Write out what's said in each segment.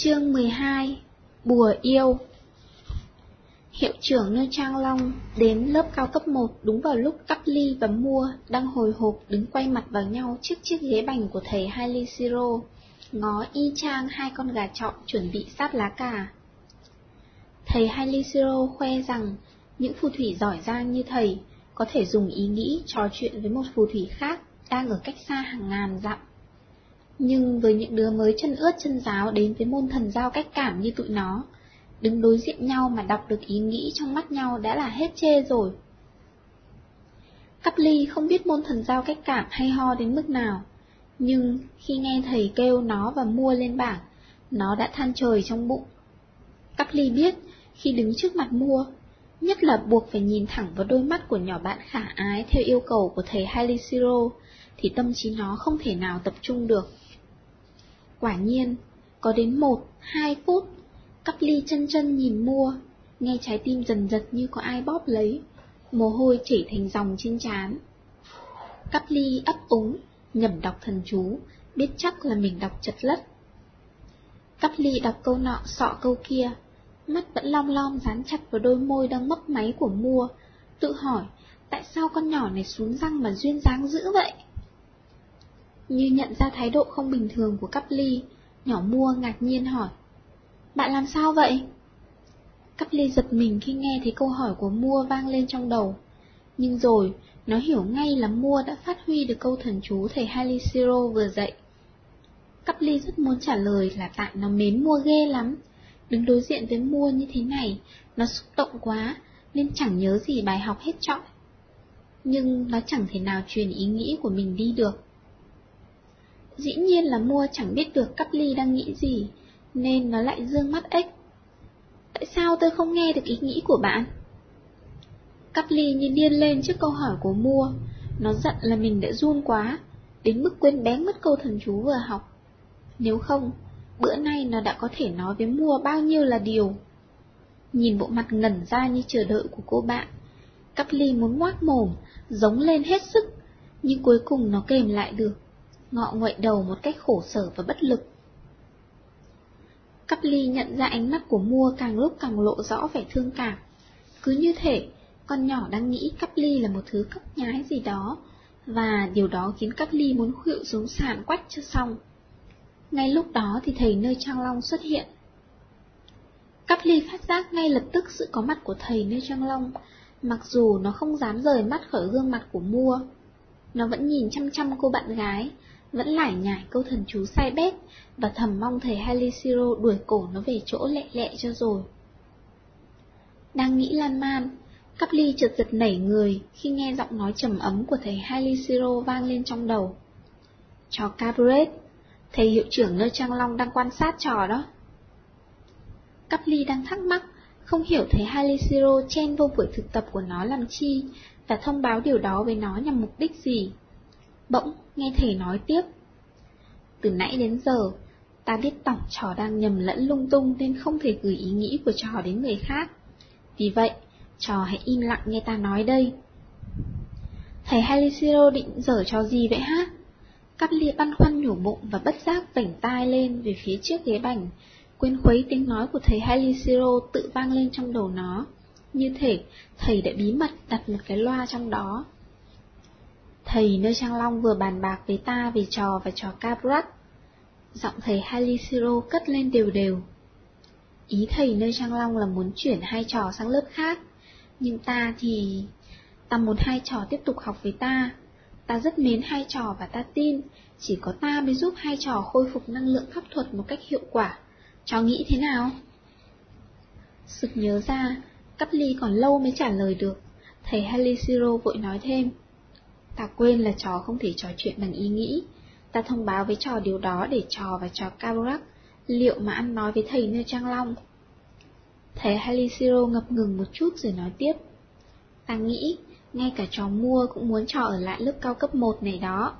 Chương 12 Bùa yêu Hiệu trưởng Nương Trang Long đến lớp cao cấp 1 đúng vào lúc Cắp Ly và Mua đang hồi hộp đứng quay mặt vào nhau trước chiếc ghế bành của thầy Hailey Siro, ngó y chang hai con gà trọi chuẩn bị sát lá cà. Thầy Hailey Siro khoe rằng những phù thủy giỏi giang như thầy có thể dùng ý nghĩ trò chuyện với một phù thủy khác đang ở cách xa hàng ngàn dặm. Nhưng với những đứa mới chân ướt chân giáo đến với môn thần giao cách cảm như tụi nó, đứng đối diện nhau mà đọc được ý nghĩ trong mắt nhau đã là hết chê rồi. Cắp ly không biết môn thần giao cách cảm hay ho đến mức nào, nhưng khi nghe thầy kêu nó và mua lên bảng, nó đã than trời trong bụng. Cắp ly biết, khi đứng trước mặt mua, nhất là buộc phải nhìn thẳng vào đôi mắt của nhỏ bạn khả ái theo yêu cầu của thầy Hailey Siro, thì tâm trí nó không thể nào tập trung được. Quả nhiên, có đến một, hai phút, cắp ly chân chân nhìn mua, nghe trái tim dần giật như có ai bóp lấy, mồ hôi chảy thành dòng trên trán. Cắp ly ấp úng, nhẩm đọc thần chú, biết chắc là mình đọc chật lất. Cắp ly đọc câu nọ sọ câu kia, mắt vẫn long long dán chặt vào đôi môi đang mấp máy của mua, tự hỏi tại sao con nhỏ này xuống răng mà duyên dáng dữ vậy? Như nhận ra thái độ không bình thường của cắp ly, nhỏ mua ngạc nhiên hỏi. Bạn làm sao vậy? Cắp ly giật mình khi nghe thấy câu hỏi của mua vang lên trong đầu. Nhưng rồi, nó hiểu ngay là mua đã phát huy được câu thần chú thầy Haliciro vừa dạy. Cắp ly rất muốn trả lời là tại nó mến mua ghê lắm. Đứng đối diện với mua như thế này, nó xúc động quá, nên chẳng nhớ gì bài học hết trọng. Nhưng nó chẳng thể nào truyền ý nghĩ của mình đi được. Dĩ nhiên là mua chẳng biết được cắp ly đang nghĩ gì, nên nó lại dương mắt ếch. Tại sao tôi không nghe được ý nghĩ của bạn? Cắp ly như điên lên trước câu hỏi của mua, nó giận là mình đã run quá, đến mức quên bén mất câu thần chú vừa học. Nếu không, bữa nay nó đã có thể nói với mua bao nhiêu là điều. Nhìn bộ mặt ngẩn ra như chờ đợi của cô bạn, cắp ly muốn ngoác mồm, giống lên hết sức, nhưng cuối cùng nó kềm lại được ngọ ngoại đầu một cách khổ sở và bất lực. Cắp ly nhận ra ánh mắt của mua càng lúc càng lộ rõ vẻ thương cảm. Cứ như thể, con nhỏ đang nghĩ cắp ly là một thứ cấp nhái gì đó, và điều đó khiến cắp ly muốn khuỵu xuống sàn quách cho xong. Ngay lúc đó thì thầy nơi Trang Long xuất hiện. Cắp ly phát giác ngay lập tức sự có mặt của thầy nơi Trang Long, mặc dù nó không dám rời mắt khỏi gương mặt của mua. Nó vẫn nhìn chăm chăm cô bạn gái, vẫn lải nhải câu thần chú sai bét và thầm mong thầy Haliciro đuổi cổ nó về chỗ lẹ lẹ cho rồi. Đang nghĩ lan man, cắp ly chợt giật nảy người khi nghe giọng nói trầm ấm của thầy Haliciro vang lên trong đầu. Trò cabaret, thầy hiệu trưởng nơi Trang Long đang quan sát trò đó. Cắp ly đang thắc mắc, không hiểu thầy Haliciro chen vô buổi thực tập của nó làm chi và thông báo điều đó với nó nhằm mục đích gì. Bỗng, nghe thầy nói tiếp. Từ nãy đến giờ, ta biết tổng trò đang nhầm lẫn lung tung nên không thể gửi ý nghĩ của trò đến người khác. Vì vậy, trò hãy im lặng nghe ta nói đây. Thầy Halicero định dở trò gì vậy hả? Cắt lia băn khoăn nhủ bụng và bất giác vảnh tai lên về phía trước ghế bành, quên khuấy tiếng nói của thầy Halicero tự vang lên trong đầu nó, như thể thầy đã bí mật đặt một cái loa trong đó. Thầy nơi Trang Long vừa bàn bạc với ta về trò và trò Cabrat. Giọng thầy Haliciro cất lên đều đều. Ý thầy nơi Trang Long là muốn chuyển hai trò sang lớp khác, nhưng ta thì... Ta muốn hai trò tiếp tục học với ta. Ta rất mến hai trò và ta tin, chỉ có ta mới giúp hai trò khôi phục năng lượng pháp thuật một cách hiệu quả. Trò nghĩ thế nào? Sực nhớ ra, Cắp ly còn lâu mới trả lời được. Thầy Haliciro vội nói thêm. Ta quên là trò không thể trò chuyện bằng ý nghĩ. Ta thông báo với trò điều đó để trò và trò Kaburak liệu mà ăn nói với thầy nơi Trang Long. Thầy Haliciro ngập ngừng một chút rồi nói tiếp. Ta nghĩ, ngay cả trò mua cũng muốn trò ở lại lớp cao cấp 1 này đó.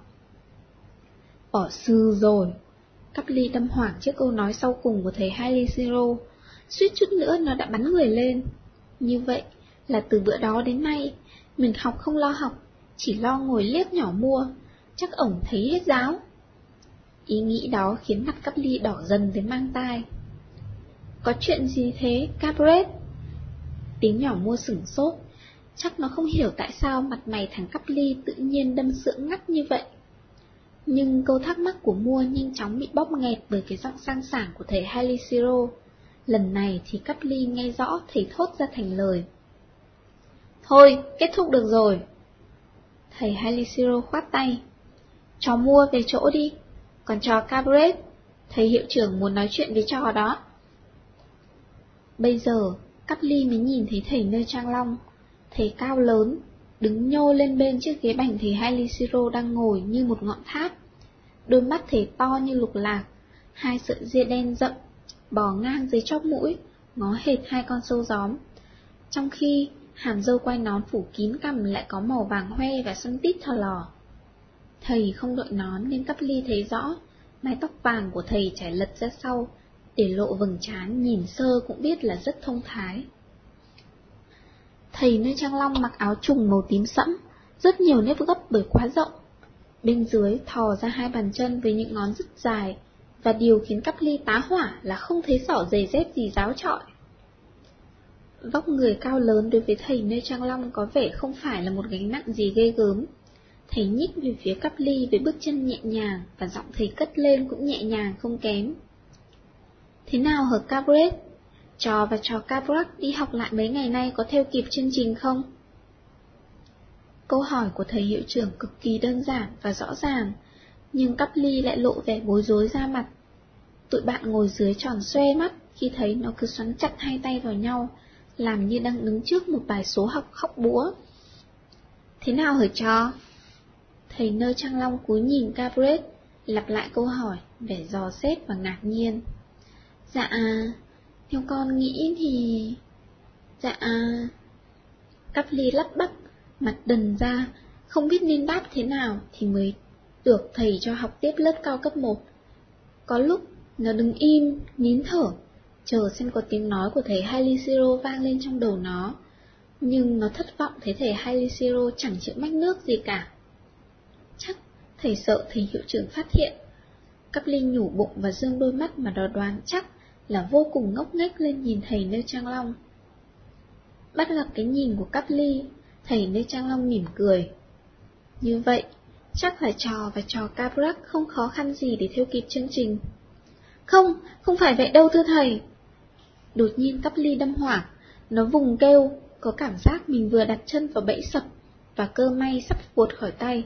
Bỏ sư rồi. Cắp ly tâm hoảng trước câu nói sau cùng của thầy Haliciro. Suýt chút nữa nó đã bắn người lên. Như vậy là từ bữa đó đến nay, mình học không lo học, chỉ lo ngồi liếc nhỏ mua, chắc ổng thấy hết giáo. Ý nghĩ đó khiến mặt cắp ly đỏ dần đến mang tai. có chuyện gì thế, Capret Tiếng nhỏ mua sửng sốt, chắc nó không hiểu tại sao mặt mày thằng cắp ly tự nhiên đâm sượng ngắt như vậy. Nhưng câu thắc mắc của mua nhanh chóng bị bóp nghẹt bởi cái giọng sang sảng của thầy Haliciro. Lần này thì cắp ly nghe rõ thầy thốt ra thành lời. Thôi, kết thúc được rồi. Thầy Haliciro khoát tay. Cho mua về chỗ đi, còn trò cabaret, thầy hiệu trưởng muốn nói chuyện với trò đó. Bây giờ, cắp ly mới nhìn thấy thầy nơi trang long, thầy cao lớn, đứng nhô lên bên chiếc ghế bành thầy Haliciro đang ngồi như một ngọn tháp. Đôi mắt thầy to như lục lạc, hai sợi ria đen rậm, bò ngang dưới chóp mũi, ngó hệt hai con sâu gióm. Trong khi hàm dâu quay nón phủ kín cằm lại có màu vàng hoe và xanh tít thò lò. Thầy không đội nón nên cắp ly thấy rõ, mái tóc vàng của thầy trải lật ra sau, để lộ vầng trán nhìn sơ cũng biết là rất thông thái. Thầy nơi trang long mặc áo trùng màu tím sẫm, rất nhiều nếp gấp bởi quá rộng. Bên dưới thò ra hai bàn chân với những ngón rất dài, và điều khiến cắp ly tá hỏa là không thấy sỏ giày dép gì giáo trọi. Vóc người cao lớn đối với thầy nơi trang long có vẻ không phải là một gánh nặng gì ghê gớm. Thầy nhích về phía cắp ly với bước chân nhẹ nhàng và giọng thầy cất lên cũng nhẹ nhàng không kém. Thế nào hở Cabret? Trò và trò Cabret đi học lại mấy ngày nay có theo kịp chương trình không? Câu hỏi của thầy hiệu trưởng cực kỳ đơn giản và rõ ràng, nhưng cắp ly lại lộ vẻ bối rối ra mặt. Tụi bạn ngồi dưới tròn xoe mắt khi thấy nó cứ xoắn chặt hai tay vào nhau, làm như đang đứng trước một bài số học khóc búa. Thế nào hở cho? Thầy nơ trăng long cúi nhìn Gabriel, lặp lại câu hỏi, vẻ dò xét và ngạc nhiên. Dạ, theo con nghĩ thì... Dạ... Cắp ly lắp bắp, mặt đần ra, không biết nên đáp thế nào thì mới được thầy cho học tiếp lớp cao cấp 1. Có lúc nó đứng im, nín thở, chờ xem có tiếng nói của thầy Haliciro vang lên trong đầu nó. Nhưng nó thất vọng thấy thầy Haliciro chẳng chịu mách nước gì cả. Chắc thầy sợ thầy hiệu trưởng phát hiện. Cắp Linh nhủ bụng và dương đôi mắt mà nó đoán chắc là vô cùng ngốc nghếch lên nhìn thầy nơi trang long. Bắt gặp cái nhìn của Cắp Ly, thầy nơi trang long mỉm cười. Như vậy, chắc phải trò và trò Cabrac không khó khăn gì để theo kịp chương trình. Không, không phải vậy đâu thưa thầy. Đột nhiên Cắp Ly đâm hỏa, nó vùng kêu, có cảm giác mình vừa đặt chân vào bẫy sập, và cơ may sắp vuột khỏi tay.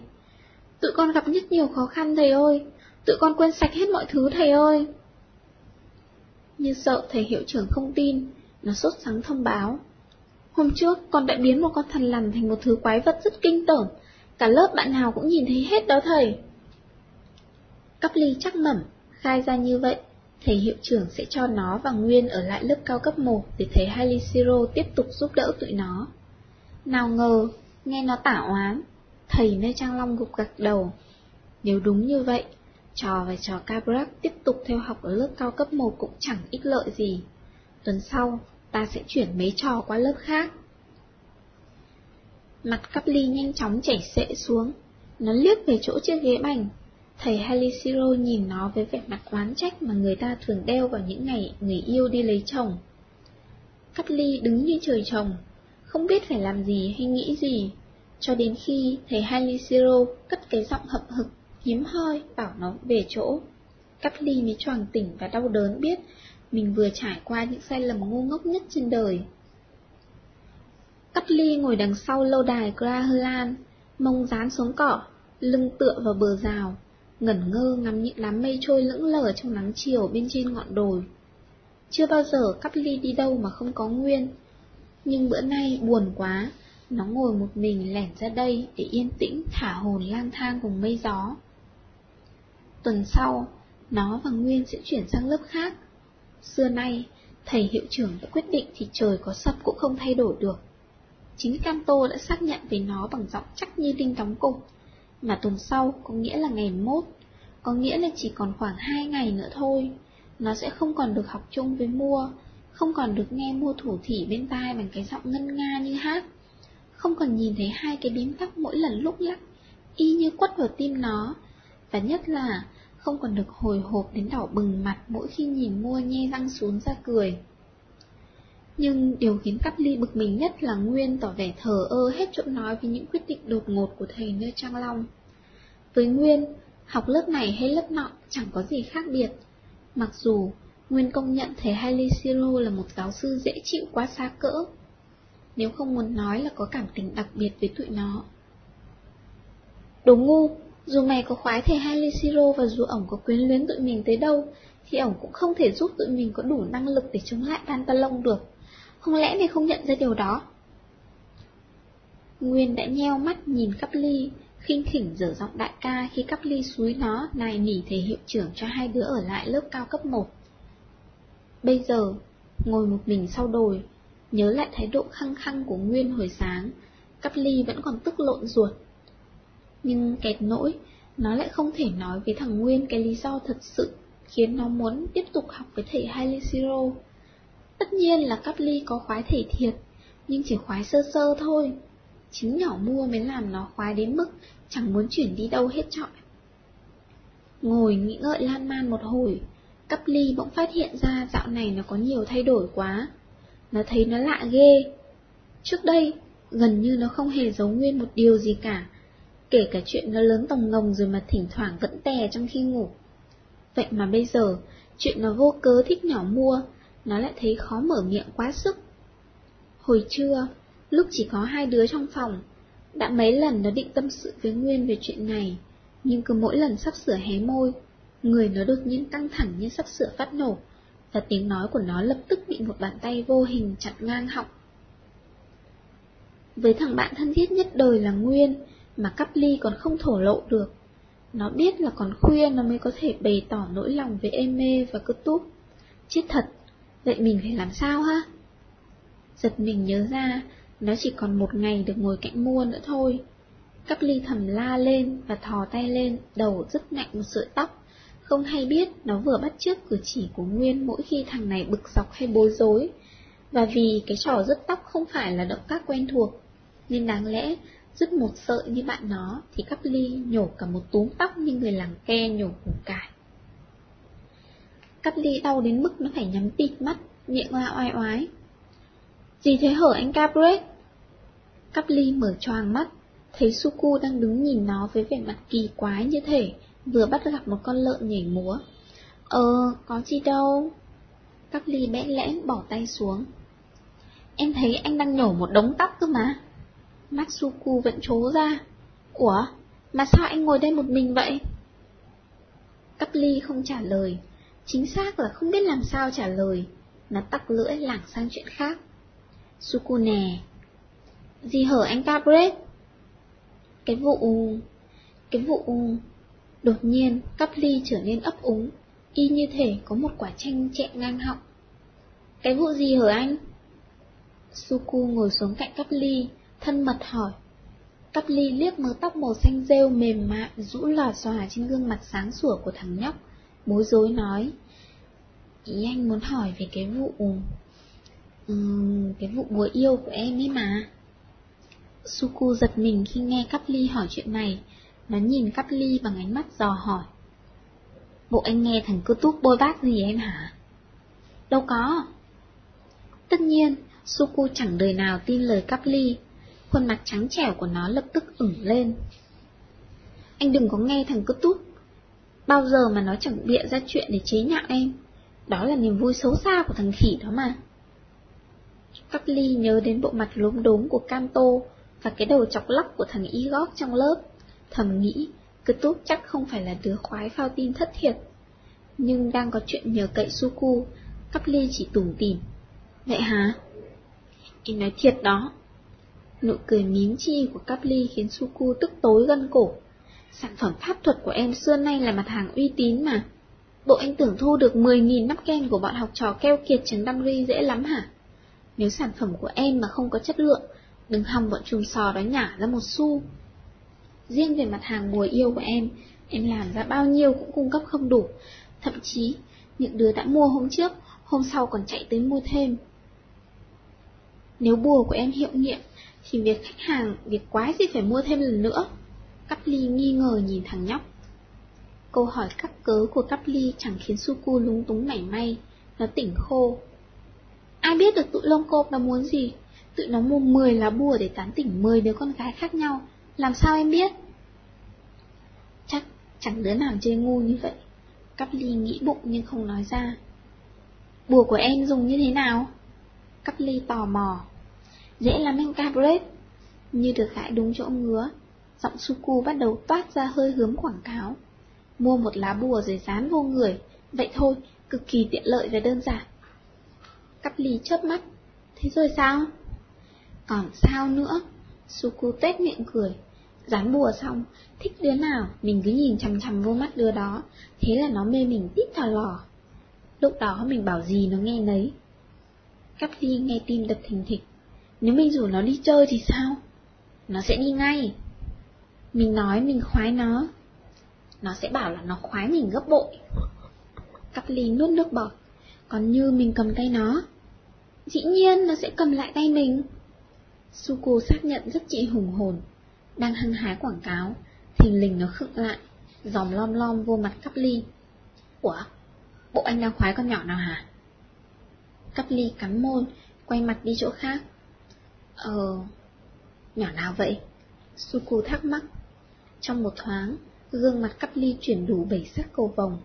Tụi con gặp rất nhiều khó khăn thầy ơi, tụi con quên sạch hết mọi thứ thầy ơi. Như sợ thầy hiệu trưởng không tin, nó sốt sắng thông báo. Hôm trước con đã biến một con thần lằn thành một thứ quái vật rất kinh tởm, cả lớp bạn nào cũng nhìn thấy hết đó thầy. Cắp ly chắc mẩm, khai ra như vậy, thầy hiệu trưởng sẽ cho nó và Nguyên ở lại lớp cao cấp 1 để thầy Haliciro tiếp tục giúp đỡ tụi nó. Nào ngờ, nghe nó tả oán, thầy nơi Trang Long gục gật đầu. Nếu đúng như vậy, trò và trò Cabrac tiếp tục theo học ở lớp cao cấp 1 cũng chẳng ích lợi gì. Tuần sau, ta sẽ chuyển mấy trò qua lớp khác. Mặt cắp ly nhanh chóng chảy xệ xuống, nó liếc về chỗ chiếc ghế bành. Thầy Haliciro nhìn nó với vẻ mặt oán trách mà người ta thường đeo vào những ngày người yêu đi lấy chồng. Cắt ly đứng như trời trồng, không biết phải làm gì hay nghĩ gì, cho đến khi thầy Haliciro cất cái giọng hậm hực, hiếm hoi bảo nó về chỗ. Cắt ly mới choàng tỉnh và đau đớn biết mình vừa trải qua những sai lầm ngu ngốc nhất trên đời. Cắt ly ngồi đằng sau lâu đài Graherlan, mông dán xuống cỏ, lưng tựa vào bờ rào, ngẩn ngơ ngắm những đám mây trôi lững lờ trong nắng chiều bên trên ngọn đồi. Chưa bao giờ cắp ly đi đâu mà không có nguyên, nhưng bữa nay buồn quá, nó ngồi một mình lẻn ra đây để yên tĩnh thả hồn lang thang cùng mây gió. Tuần sau, nó và Nguyên sẽ chuyển sang lớp khác. Xưa nay, thầy hiệu trưởng đã quyết định thì trời có sập cũng không thay đổi được. Chính Canto đã xác nhận với nó bằng giọng chắc như đinh đóng cục, mà tuần sau có nghĩa là ngày mốt, có nghĩa là chỉ còn khoảng hai ngày nữa thôi. Nó sẽ không còn được học chung với mua, không còn được nghe mua thủ thỉ bên tai bằng cái giọng ngân nga như hát, không còn nhìn thấy hai cái bím tóc mỗi lần lúc lắc, y như quất vào tim nó, và nhất là không còn được hồi hộp đến đỏ bừng mặt mỗi khi nhìn mua nhe răng xuống ra cười. Nhưng điều khiến Cắp Ly bực mình nhất là Nguyên tỏ vẻ thờ ơ hết chỗ nói với những quyết định đột ngột của thầy nơi Trang Long. Với Nguyên, học lớp này hay lớp nọ chẳng có gì khác biệt. Mặc dù Nguyên công nhận thầy Hailey Siro là một giáo sư dễ chịu quá xa cỡ, nếu không muốn nói là có cảm tình đặc biệt với tụi nó. Đồ ngu, dù mày có khoái thầy Hailey Siro và dù ổng có quyến luyến tụi mình tới đâu, thì ổng cũng không thể giúp tụi mình có đủ năng lực để chống lại Pantalon được. Không lẽ mày không nhận ra điều đó? Nguyên đã nheo mắt nhìn cắp ly, khinh khỉnh dở giọng đại ca khi cắp ly suối nó nài nỉ thầy hiệu trưởng cho hai đứa ở lại lớp cao cấp 1. Bây giờ, ngồi một mình sau đồi, nhớ lại thái độ khăng khăng của Nguyên hồi sáng, cắp ly vẫn còn tức lộn ruột. Nhưng kẹt nỗi, nó lại không thể nói với thằng Nguyên cái lý do thật sự khiến nó muốn tiếp tục học với thầy Haile Siro. Tất nhiên là cắp ly có khoái thể thiệt, nhưng chỉ khoái sơ sơ thôi. Chính nhỏ mua mới làm nó khoái đến mức chẳng muốn chuyển đi đâu hết trọi. Ngồi nghĩ ngợi lan man một hồi, cắp ly bỗng phát hiện ra dạo này nó có nhiều thay đổi quá. Nó thấy nó lạ ghê. Trước đây, gần như nó không hề giấu nguyên một điều gì cả, kể cả chuyện nó lớn tòng ngồng rồi mà thỉnh thoảng vẫn tè trong khi ngủ. Vậy mà bây giờ, chuyện nó vô cớ thích nhỏ mua, nó lại thấy khó mở miệng quá sức. Hồi trưa, lúc chỉ có hai đứa trong phòng, đã mấy lần nó định tâm sự với Nguyên về chuyện này, nhưng cứ mỗi lần sắp sửa hé môi, người nó đột nhiên căng thẳng như sắp sửa phát nổ, và tiếng nói của nó lập tức bị một bàn tay vô hình chặt ngang họng. Với thằng bạn thân thiết nhất đời là Nguyên, mà cắp ly còn không thổ lộ được. Nó biết là còn khuya nó mới có thể bày tỏ nỗi lòng với mê và cứ túp. Chết thật, Vậy mình phải làm sao ha? Giật mình nhớ ra, nó chỉ còn một ngày được ngồi cạnh mua nữa thôi. Cắp ly thầm la lên và thò tay lên, đầu rất mạnh một sợi tóc. Không hay biết nó vừa bắt chước cử chỉ của Nguyên mỗi khi thằng này bực dọc hay bối rối. Và vì cái trò rứt tóc không phải là động tác quen thuộc, nên đáng lẽ rứt một sợi như bạn nó thì cắp ly nhổ cả một túm tóc như người làng ke nhổ củ cải. Cắp ly đau đến mức nó phải nhắm tịt mắt, miệng la oai oái. Gì thế hở anh Capret? Cắp ly mở choàng mắt, thấy Suku đang đứng nhìn nó với vẻ mặt kỳ quái như thể vừa bắt gặp một con lợn nhảy múa. Ờ, có gì đâu. Cắp ly bẽ lẽn bỏ tay xuống. Em thấy anh đang nhổ một đống tóc cơ mà. Mắt Suku vẫn trố ra. Ủa, mà sao anh ngồi đây một mình vậy? Cắp ly không trả lời, Chính xác là không biết làm sao trả lời, nó tắc lưỡi lảng sang chuyện khác. Sukune Gì hở anh Cabret? Cái vụ... Cái vụ... Đột nhiên, cắp ly trở nên ấp úng, y như thể có một quả chanh chẹn ngang họng. Cái vụ gì hở anh? Suku ngồi xuống cạnh cắp ly, thân mật hỏi. Cắp ly liếc mớ tóc màu xanh rêu mềm mại rũ lò xòa trên gương mặt sáng sủa của thằng nhóc, bối rối nói. Ý anh muốn hỏi về cái vụ... Um, cái vụ bùa yêu của em ấy mà. Suku giật mình khi nghe Cắp Ly hỏi chuyện này, nó nhìn Cắp Ly bằng ánh mắt dò hỏi. Bộ anh nghe thằng cứ túc bôi bát gì em hả? Đâu có. Tất nhiên, Suku chẳng đời nào tin lời Cắp Ly, khuôn mặt trắng trẻo của nó lập tức ửng lên. Anh đừng có nghe thằng cứ túc, bao giờ mà nó chẳng bịa ra chuyện để chế nhạo em. Đó là niềm vui xấu xa của thằng khỉ đó mà. Cắt ly nhớ đến bộ mặt lốm đốm của Canto và cái đầu chọc lóc của thằng Igor trong lớp. Thầm nghĩ, cứ túc chắc không phải là đứa khoái phao tin thất thiệt. Nhưng đang có chuyện nhờ cậy Suku, Cắt ly chỉ tủm tỉm. Vậy hả? Em nói thiệt đó. Nụ cười mím chi của Cắp ly khiến Suku tức tối gân cổ. Sản phẩm pháp thuật của em xưa nay là mặt hàng uy tín mà. Bộ anh tưởng thu được 10.000 nắp kem của bọn học trò keo kiệt trứng đăng ri dễ lắm hả? Nếu sản phẩm của em mà không có chất lượng, đừng hòng bọn chùm sò đó nhả ra một xu. Riêng về mặt hàng bùa yêu của em, em làm ra bao nhiêu cũng cung cấp không đủ. Thậm chí, những đứa đã mua hôm trước, hôm sau còn chạy tới mua thêm. Nếu bùa của em hiệu nghiệm, thì việc khách hàng, việc quái gì phải mua thêm lần nữa. Cắp ly nghi ngờ nhìn thằng nhóc. Câu hỏi cắt cớ của cắp ly chẳng khiến Suku lúng túng mảy may, nó tỉnh khô. Ai biết được tụi lông cộp nó muốn gì? Tụi nó mua 10 lá bùa để tán tỉnh 10 đứa con gái khác nhau, làm sao em biết? Chắc chẳng đứa nào chơi ngu như vậy. Cắp ly nghĩ bụng nhưng không nói ra. Bùa của em dùng như thế nào? Cắp ly tò mò. Dễ lắm anh Cabret. Như được gãi đúng chỗ ngứa, giọng Suku bắt đầu toát ra hơi hướng quảng cáo. Mua một lá bùa rồi dán vô người, vậy thôi, cực kỳ tiện lợi và đơn giản. Cắp ly chớp mắt, thế rồi sao? Còn sao nữa? Suku tết miệng cười, dán bùa xong, thích đứa nào, mình cứ nhìn chằm chằm vô mắt đứa đó, thế là nó mê mình tít thò lò. Lúc đó mình bảo gì nó nghe nấy. Cắp ly nghe tim đập thình thịch, nếu mình rủ nó đi chơi thì sao? Nó sẽ đi ngay. Mình nói mình khoái nó, nó sẽ bảo là nó khoái mình gấp bội. Cắp ly nuốt nước bọt, còn như mình cầm tay nó. Dĩ nhiên nó sẽ cầm lại tay mình. Suku xác nhận rất chị hùng hồn, đang hăng hái quảng cáo, thình lình nó khựng lại, dòm lom lom vô mặt cắp ly. Ủa, bộ anh đang khoái con nhỏ nào hả? Cắp ly cắn môi, quay mặt đi chỗ khác. Ờ, nhỏ nào vậy? Suku thắc mắc. Trong một thoáng, gương mặt cắp ly chuyển đủ bảy sắc cầu vồng.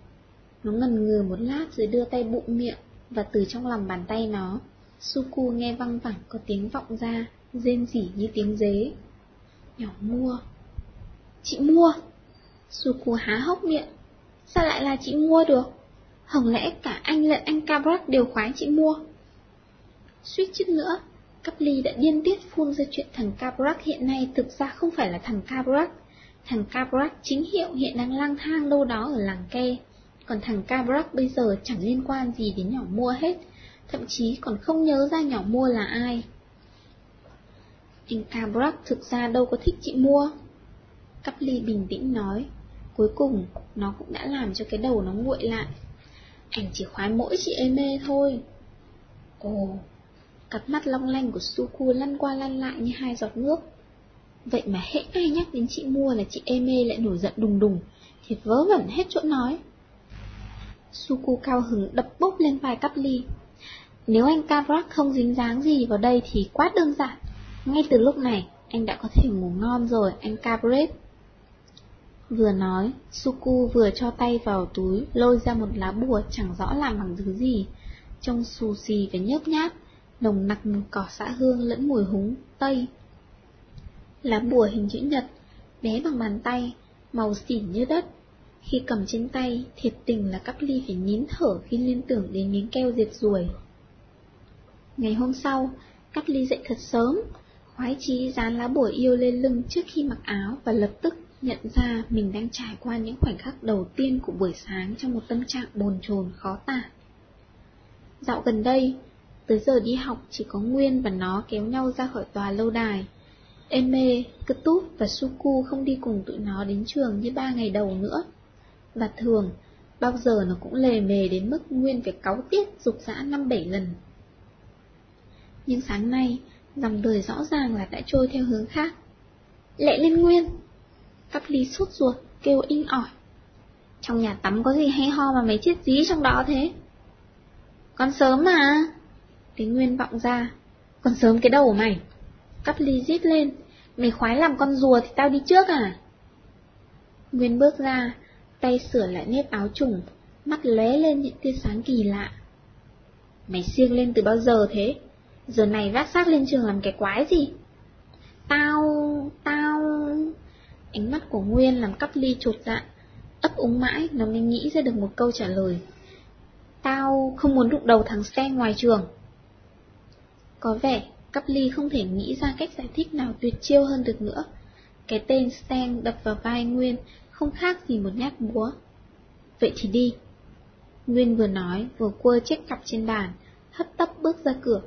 Nó ngần ngừ một lát rồi đưa tay bụng miệng, và từ trong lòng bàn tay nó, Suku nghe văng vẳng có tiếng vọng ra, rên rỉ như tiếng dế. Nhỏ mua. Chị mua. Suku há hốc miệng. Sao lại là chị mua được? Hồng lẽ cả anh lẫn anh Cabrak đều khoái chị mua. Suýt chút nữa, Cắp ly đã điên tiết phun ra chuyện thằng Cabrak hiện nay thực ra không phải là thằng Cabrak. Thằng Cabrac chính hiệu hiện đang lang thang đâu đó ở làng ke, còn thằng Cabrac bây giờ chẳng liên quan gì đến nhỏ mua hết, thậm chí còn không nhớ ra nhỏ mua là ai. Anh Cabrac thực ra đâu có thích chị mua. Cắp ly bình tĩnh nói, cuối cùng nó cũng đã làm cho cái đầu nó nguội lại. Anh chỉ khoái mỗi chị ê mê thôi. Ồ, cặp mắt long lanh của Suku lăn qua lăn lại như hai giọt nước. Vậy mà hễ ai nhắc đến chị mua là chị ê mê lại nổi giận đùng đùng, thì vớ vẩn hết chỗ nói. Suku cao hứng đập bốc lên vai cắp ly. Nếu anh Kavrak không dính dáng gì vào đây thì quá đơn giản. Ngay từ lúc này, anh đã có thể ngủ ngon rồi, anh Kavrak. Vừa nói, Suku vừa cho tay vào túi, lôi ra một lá bùa chẳng rõ làm bằng thứ gì, trông xù xì và nhớp nháp, nồng nặc mùi cỏ xã hương lẫn mùi húng, tây. Lá bùa hình chữ nhật, bé bằng bàn tay, màu xỉn như đất. Khi cầm trên tay, thiệt tình là các ly phải nín thở khi liên tưởng đến miếng keo diệt ruồi. Ngày hôm sau, Cát Ly dậy thật sớm, khoái chí dán lá bùa yêu lên lưng trước khi mặc áo và lập tức nhận ra mình đang trải qua những khoảnh khắc đầu tiên của buổi sáng trong một tâm trạng bồn chồn khó tả. Dạo gần đây, tới giờ đi học chỉ có Nguyên và nó kéo nhau ra khỏi tòa lâu đài. Eme, Ketup và Suku không đi cùng tụi nó đến trường như ba ngày đầu nữa. Và thường, bao giờ nó cũng lề mề đến mức Nguyên phải cáu tiết dục dã năm bảy lần. Nhưng sáng nay, dòng đời rõ ràng là đã trôi theo hướng khác. Lệ lên Nguyên! Cắp ly sốt ruột, kêu in ỏi. Trong nhà tắm có gì hay ho mà mấy chết dí trong đó thế? Còn sớm mà. Tiếng Nguyên vọng ra. Còn sớm cái đầu của mày. Cắp ly rít lên. Mày khoái làm con rùa thì tao đi trước à? Nguyên bước ra, tay sửa lại nếp áo trùng, mắt lóe lên những tia sáng kỳ lạ. Mày siêng lên từ bao giờ thế? Giờ này vác xác lên trường làm cái quái gì? Tao... tao... Ánh mắt của Nguyên làm cắp ly trột dạ, ấp úng mãi nó mới nghĩ ra được một câu trả lời. Tao không muốn đụng đầu thằng xe ngoài trường. Có vẻ, cắp ly không thể nghĩ ra cách giải thích nào tuyệt chiêu hơn được nữa. Cái tên Sten đập vào vai Nguyên không khác gì một nhát búa. Vậy thì đi. Nguyên vừa nói, vừa quơ chiếc cặp trên bàn, hấp tấp bước ra cửa.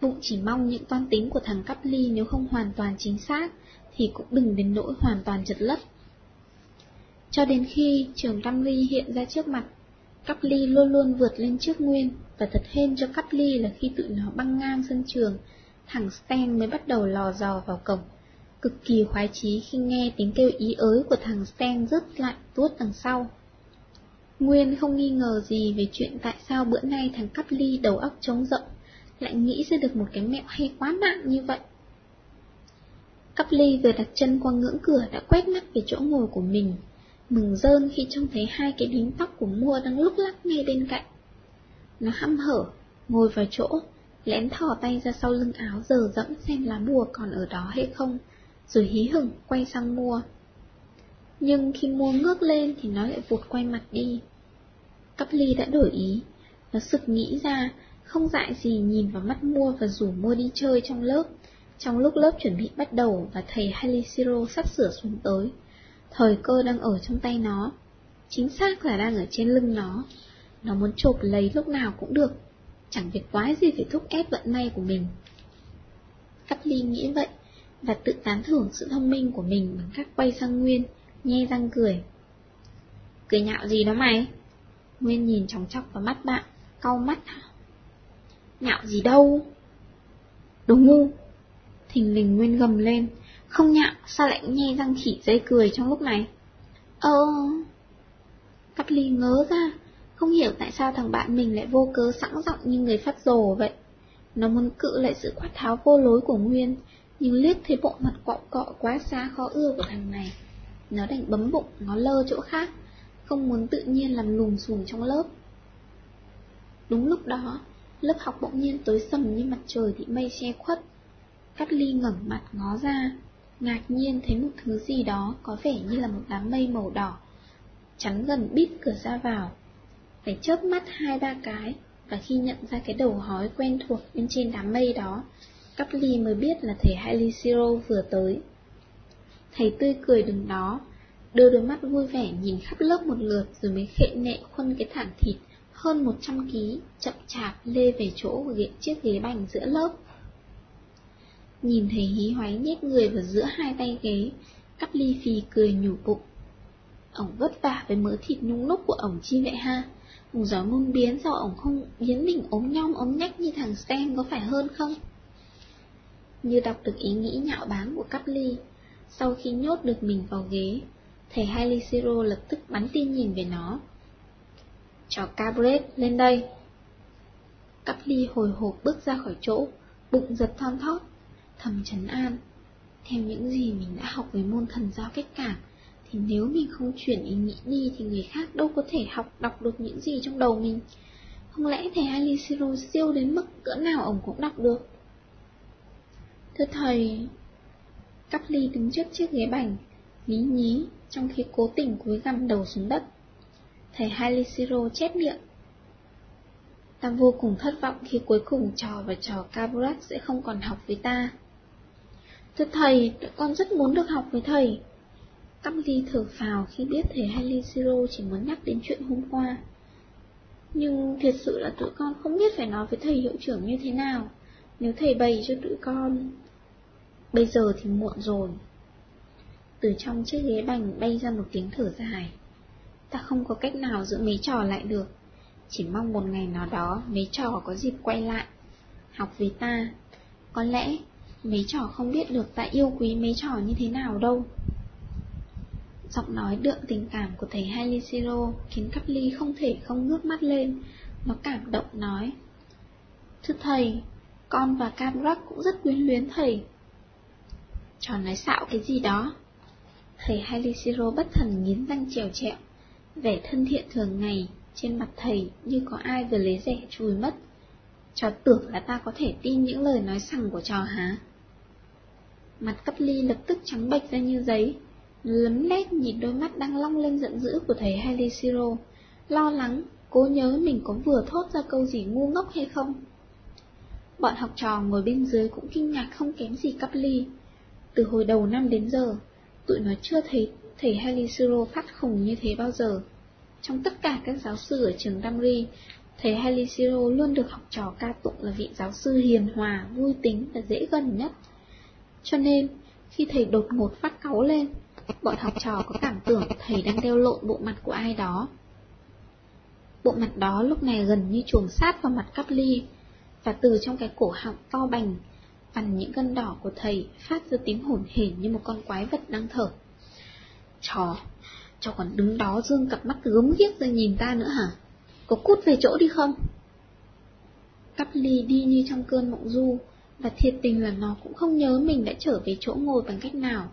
Bụng chỉ mong những toan tính của thằng cắp ly nếu không hoàn toàn chính xác, thì cũng đừng đến nỗi hoàn toàn chật lất. Cho đến khi trường Cam Ly hiện ra trước mặt, Cắp Ly luôn luôn vượt lên trước Nguyên, và thật hên cho Cắp Ly là khi tụi nó băng ngang sân trường, thằng Sten mới bắt đầu lò dò vào cổng. Cực kỳ khoái chí khi nghe tiếng kêu ý ới của thằng Sten rớt lại tuốt đằng sau. Nguyên không nghi ngờ gì về chuyện tại sao bữa nay thằng Cắp Ly đầu óc trống rộng, lại nghĩ ra được một cái mẹo hay quá mạng như vậy. Cắp Ly vừa đặt chân qua ngưỡng cửa đã quét mắt về chỗ ngồi của mình, mừng rơn khi trông thấy hai cái đính tóc của mua đang lúc lắc ngay bên cạnh. Nó hăm hở, ngồi vào chỗ, lén thò tay ra sau lưng áo giờ dẫm xem lá bùa còn ở đó hay không, rồi hí hửng quay sang mua. Nhưng khi mua ngước lên thì nó lại vụt quay mặt đi. Cắp ly đã đổi ý, nó sực nghĩ ra, không dại gì nhìn vào mắt mua và rủ mua đi chơi trong lớp, trong lúc lớp chuẩn bị bắt đầu và thầy Haliciro sắp sửa xuống tới. Thời cơ đang ở trong tay nó, chính xác là đang ở trên lưng nó. Nó muốn chộp lấy lúc nào cũng được, chẳng việc quái gì phải thúc ép vận may của mình. Cắp ly nghĩ vậy, và tự tán thưởng sự thông minh của mình bằng cách quay sang Nguyên, nhe răng cười. Cười nhạo gì đó mày? Nguyên nhìn chóng chọc vào mắt bạn, cau mắt hả? Nhạo gì đâu? Đồ ngu! Thình lình Nguyên gầm lên, không nhạo, sao lại nhe răng khỉ dây cười trong lúc này? Ờ... Cắp ly ngớ ra, không hiểu tại sao thằng bạn mình lại vô cớ sẵn giọng như người phát rồ vậy. Nó muốn cự lại sự quát tháo vô lối của Nguyên, nhưng liếc thấy bộ mặt cọ cọ quá xa khó ưa của thằng này. Nó đành bấm bụng, nó lơ chỗ khác, không muốn tự nhiên làm lùm xùm trong lớp. Đúng lúc đó, lớp học bỗng nhiên tối sầm như mặt trời bị mây che khuất. Cát ly ngẩng mặt ngó ra, ngạc nhiên thấy một thứ gì đó có vẻ như là một đám mây màu đỏ, chắn gần bít cửa ra vào. Phải chớp mắt hai ba cái, và khi nhận ra cái đầu hói quen thuộc bên trên đám mây đó, Cắp ly mới biết là thầy Haliciro vừa tới. Thầy tươi cười đứng đó, đưa đôi mắt vui vẻ nhìn khắp lớp một lượt rồi mới khệ nệ khuân cái thảm thịt hơn 100 ký, chậm chạp lê về chỗ ghế chiếc ghế bành giữa lớp. Nhìn thấy hí hoáy nhét người vào giữa hai tay ghế, cắp ly phì cười nhủ bụng. Ổng vất vả với mớ thịt nhung núc của ổng chi vậy ha? Ổng mông môn biến sao ổng không biến mình ốm nhom ốm nhách như thằng Sam có phải hơn không? Như đọc được ý nghĩ nhạo báng của cắp ly, sau khi nhốt được mình vào ghế, thầy Haliciro lập tức bắn tin nhìn về nó. Chó Cabret lên đây. Cắp ly hồi hộp bước ra khỏi chỗ, bụng giật thon thót, thầm trấn an. Theo những gì mình đã học về môn thần giao cách cảm, thì nếu mình không chuyển ý nghĩ đi thì người khác đâu có thể học đọc được những gì trong đầu mình. Không lẽ thầy Haliciro siêu đến mức cỡ nào ông cũng đọc được? Thưa thầy, Cắp ly đứng trước chiếc ghế bành, lý nhí, trong khi cố tình cúi gằm đầu xuống đất. Thầy Haliciro chép miệng. Ta vô cùng thất vọng khi cuối cùng trò và trò Cabaret sẽ không còn học với ta. Thưa thầy, tụi con rất muốn được học với thầy. Cắp ly thở phào khi biết thầy Haliciro chỉ muốn nhắc đến chuyện hôm qua. Nhưng thiệt sự là tụi con không biết phải nói với thầy hiệu trưởng như thế nào. Nếu thầy bày cho tụi con, Bây giờ thì muộn rồi. Từ trong chiếc ghế bành bay ra một tiếng thở dài. Ta không có cách nào giữ mấy trò lại được. Chỉ mong một ngày nào đó mấy trò có dịp quay lại, Học với ta. Có lẽ mấy trò không biết được ta yêu quý mấy trò như thế nào đâu. Giọng nói đượm tình cảm của thầy Haliciro khiến Cắp Ly không thể không ngước mắt lên Nó cảm động nói Thưa thầy, con và Camrock cũng rất quyến luyến thầy. Trò nói xạo cái gì đó? Thầy Haliciro bất thần nghiến răng trèo trẹo Vẻ thân thiện thường ngày Trên mặt thầy như có ai vừa lấy rẻ chùi mất. Trò tưởng là ta có thể tin những lời nói sằng của trò hả? Mặt cấp ly lập tức trắng bệch ra như giấy. Lấm lét nhìn đôi mắt đang long lên giận dữ của thầy Haliciro Lo lắng, cố nhớ mình có vừa thốt ra câu gì ngu ngốc hay không Bọn học trò ngồi bên dưới cũng kinh ngạc không kém gì cắp ly từ hồi đầu năm đến giờ, tụi nó chưa thấy thầy Haliciro phát khủng như thế bao giờ. Trong tất cả các giáo sư ở trường Damri, thầy Haliciro luôn được học trò ca tụng là vị giáo sư hiền hòa, vui tính và dễ gần nhất. Cho nên, khi thầy đột ngột phát cáu lên, bọn học trò có cảm tưởng thầy đang đeo lộn bộ mặt của ai đó. Bộ mặt đó lúc này gần như chuồng sát vào mặt cắp ly, và từ trong cái cổ họng to bành Vằn những gân đỏ của thầy phát ra tiếng hổn hển như một con quái vật đang thở. Chó, chó còn đứng đó dương cặp mắt gớm ghiếc ra nhìn ta nữa hả? Có cút về chỗ đi không? Cắp ly đi như trong cơn mộng du, và thiệt tình là nó cũng không nhớ mình đã trở về chỗ ngồi bằng cách nào.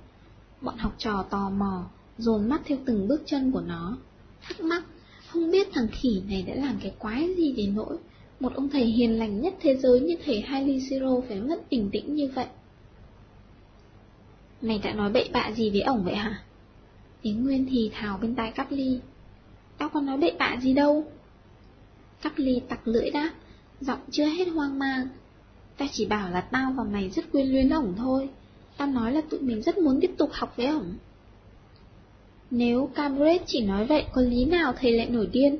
Bọn học trò tò mò, dồn mắt theo từng bước chân của nó, thắc mắc, không biết thằng khỉ này đã làm cái quái gì đến nỗi một ông thầy hiền lành nhất thế giới như thầy Hailey Zero phải mất bình tĩnh như vậy. Mày đã nói bậy bạ gì với ổng vậy hả? Tiếng Nguyên thì thào bên tai Cắp Ly. Tao có nói bậy bạ gì đâu. Cắp Ly tặc lưỡi đáp, giọng chưa hết hoang mang. Ta chỉ bảo là tao và mày rất quyến luyến ổng thôi. Tao nói là tụi mình rất muốn tiếp tục học với ổng. Nếu Cambridge chỉ nói vậy có lý nào thầy lại nổi điên?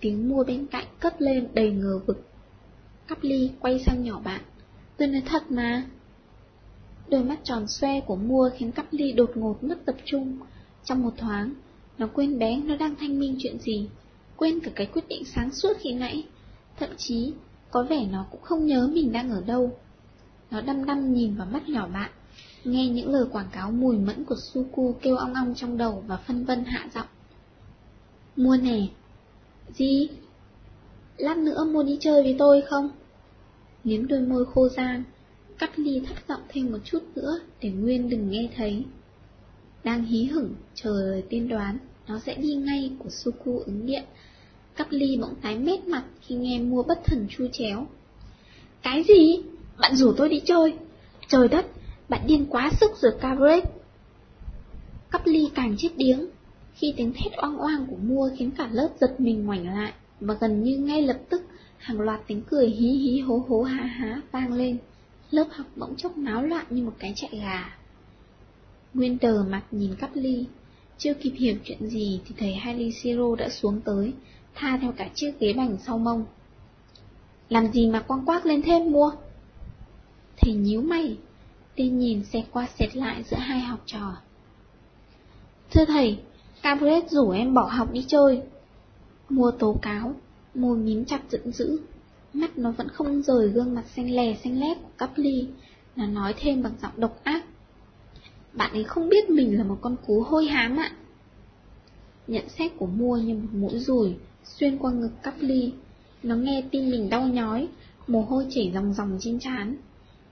Tiếng mua bên cạnh cất lên đầy ngờ vực. Cắp ly quay sang nhỏ bạn. Tôi nói thật mà. Đôi mắt tròn xoe của mua khiến cắp ly đột ngột mất tập trung. Trong một thoáng, nó quên bé nó đang thanh minh chuyện gì. Quên cả cái quyết định sáng suốt khi nãy. Thậm chí, có vẻ nó cũng không nhớ mình đang ở đâu. Nó đăm đăm nhìn vào mắt nhỏ bạn, nghe những lời quảng cáo mùi mẫn của Suku kêu ong ong trong đầu và phân vân hạ giọng. Mua nè. Gì? Lát nữa mua đi chơi với tôi không? Liếm đôi môi khô gian, cắt ly thấp giọng thêm một chút nữa để Nguyên đừng nghe thấy. Đang hí hửng, chờ lời tiên đoán, nó sẽ đi ngay của Suku ứng điện. Cắt ly bỗng tái mét mặt khi nghe mua bất thần chu chéo. Cái gì? Bạn rủ tôi đi chơi. Trời đất, bạn điên quá sức rồi Cabaret. Cắp ly càng chết điếng, khi tiếng thét oang oang của mua khiến cả lớp giật mình ngoảnh lại, và gần như ngay lập tức hàng loạt tiếng cười hí hí hố hố há há vang lên. Lớp học bỗng chốc náo loạn như một cái chạy gà. Nguyên Tờ mặt nhìn cắp ly, chưa kịp hiểu chuyện gì thì thầy Hailey Siro đã xuống tới, tha theo cả chiếc ghế bành sau mông. Làm gì mà quang quác lên thêm mua? Thầy nhíu mày, đi nhìn xe qua xẹt lại giữa hai học trò. Thưa thầy, Cabret rủ em bỏ học đi chơi. Mua tố cáo, môi mím chặt giận dữ, mắt nó vẫn không rời gương mặt xanh lè xanh lét của cắp ly, nó nói thêm bằng giọng độc ác. Bạn ấy không biết mình là một con cú hôi hám ạ. Nhận xét của mua như một mũi rùi, xuyên qua ngực cắp ly. Nó nghe tim mình đau nhói, mồ hôi chảy ròng ròng trên trán.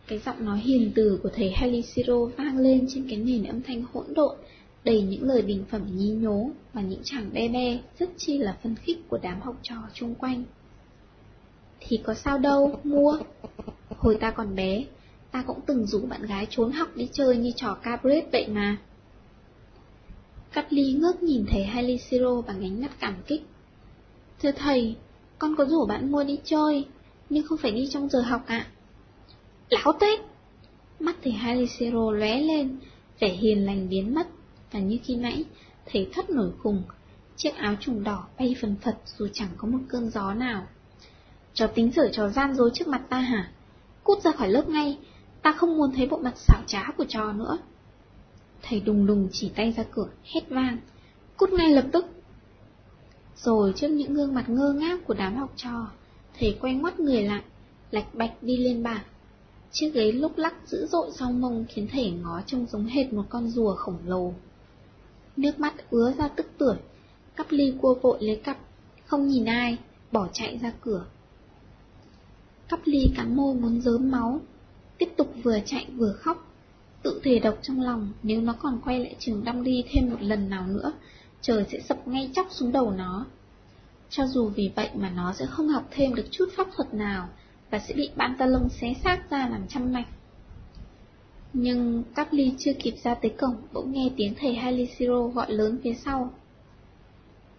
Cái giọng nói hiền từ của thầy Helicero vang lên trên cái nền âm thanh hỗn độn, đầy những lời bình phẩm nhí nhố và những chàng be be rất chi là phân khích của đám học trò chung quanh. Thì có sao đâu, mua. Hồi ta còn bé, ta cũng từng rủ bạn gái trốn học đi chơi như trò cabret vậy mà. Cắt ly ngước nhìn thầy Helicero bằng ánh mắt cảm kích. Thưa thầy, con có rủ bạn mua đi chơi, nhưng không phải đi trong giờ học ạ. À. Lão tết! Mắt thầy Halicero lóe lên, vẻ hiền lành biến mất, và như khi nãy, thầy thất nổi khùng, chiếc áo trùng đỏ bay phần phật dù chẳng có một cơn gió nào. Cháu tính dở trò gian dối trước mặt ta hả? Cút ra khỏi lớp ngay, ta không muốn thấy bộ mặt xảo trá của trò nữa. Thầy đùng đùng chỉ tay ra cửa, hét vang, cút ngay lập tức. Rồi trước những gương mặt ngơ ngác của đám học trò, thầy quay ngoắt người lại, lạch bạch đi lên bảng. Chiếc ghế lúc lắc dữ dội sau mông khiến thầy ngó trông giống hệt một con rùa khổng lồ. Nước mắt ứa ra tức tưởi. cắp ly cua vội lấy cặp, không nhìn ai, bỏ chạy ra cửa. Cắp ly cắn môi muốn dớm máu, tiếp tục vừa chạy vừa khóc, tự thề độc trong lòng nếu nó còn quay lại trường đăm đi thêm một lần nào nữa, trời sẽ sập ngay chóc xuống đầu nó. Cho dù vì vậy mà nó sẽ không học thêm được chút pháp thuật nào, và sẽ bị ban ta lông xé xác ra làm trăm mạch. Nhưng Cáp Ly chưa kịp ra tới cổng, bỗng nghe tiếng thầy Haliciro gọi lớn phía sau.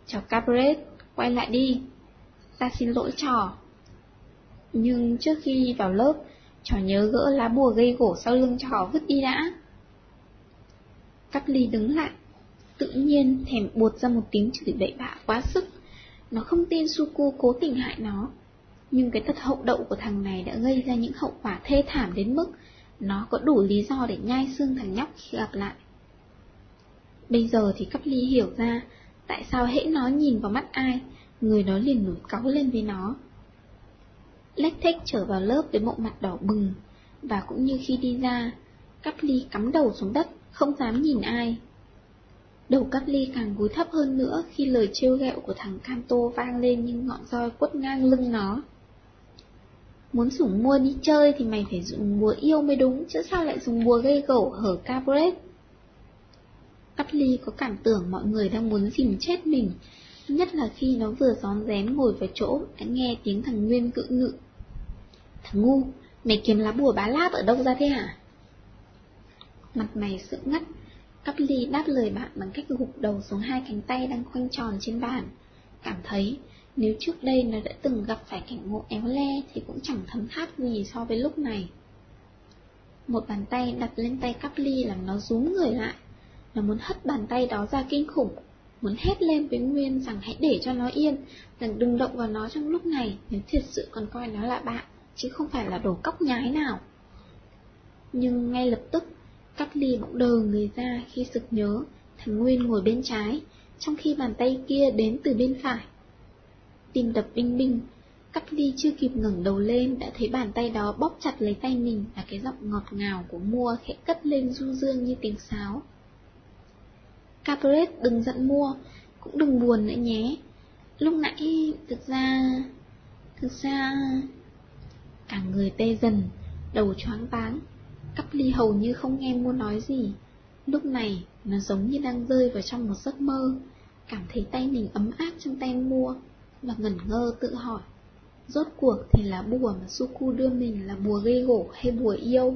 Chào Capret quay lại đi. Ta xin lỗi trò. Nhưng trước khi vào lớp, trò nhớ gỡ lá bùa gây gỗ sau lưng trò vứt đi đã. Cáp Ly đứng lại, tự nhiên thèm buột ra một tiếng chửi bậy bạ quá sức. Nó không tin Suku cố tình hại nó, nhưng cái tật hậu đậu của thằng này đã gây ra những hậu quả thê thảm đến mức nó có đủ lý do để nhai xương thằng nhóc khi gặp lại. Bây giờ thì cấp ly hiểu ra tại sao hễ nó nhìn vào mắt ai, người đó liền nổi cáu lên với nó. Lách thách trở vào lớp với bộ mặt đỏ bừng, và cũng như khi đi ra, cắp ly cắm đầu xuống đất, không dám nhìn ai. Đầu cắp ly càng cúi thấp hơn nữa khi lời trêu ghẹo của thằng Canto vang lên như ngọn roi quất ngang lưng nó. Muốn rủ mua đi chơi thì mày phải dùng bùa yêu mới đúng, chứ sao lại dùng bùa gây gổ hở cabaret. Cắp ly có cảm tưởng mọi người đang muốn dìm chết mình, nhất là khi nó vừa gión rén ngồi vào chỗ đã nghe tiếng thằng Nguyên cự ngự. Thằng ngu, mày kiếm lá bùa bá láp ở đâu ra thế hả? Mặt mày sững ngắt, Cắp ly đáp lời bạn bằng cách gục đầu xuống hai cánh tay đang khoanh tròn trên bàn. Cảm thấy nếu trước đây nó đã từng gặp phải cảnh ngộ éo le thì cũng chẳng thấm tháp gì so với lúc này. Một bàn tay đặt lên tay cắp ly làm nó rúm người lại. Nó muốn hất bàn tay đó ra kinh khủng, muốn hét lên với Nguyên rằng hãy để cho nó yên, rằng đừng động vào nó trong lúc này nếu thật sự còn coi nó là bạn, chứ không phải là đồ cóc nhái nào. Nhưng ngay lập tức, Cắp ly bỗng đờ người ra khi sực nhớ thằng Nguyên ngồi bên trái, trong khi bàn tay kia đến từ bên phải. Tim đập binh binh, Cắp ly chưa kịp ngẩng đầu lên đã thấy bàn tay đó bóp chặt lấy tay mình và cái giọng ngọt ngào của mua khẽ cất lên du dương như tiếng sáo. Capret đừng giận mua, cũng đừng buồn nữa nhé. Lúc nãy, thực ra... Thực ra... Cả người tê dần, đầu choáng váng, Cắp ly hầu như không nghe mua nói gì. Lúc này, nó giống như đang rơi vào trong một giấc mơ, cảm thấy tay mình ấm áp trong tay mua, và ngẩn ngơ tự hỏi. Rốt cuộc thì là bùa mà Suku đưa mình là bùa gây gỗ hay bùa yêu?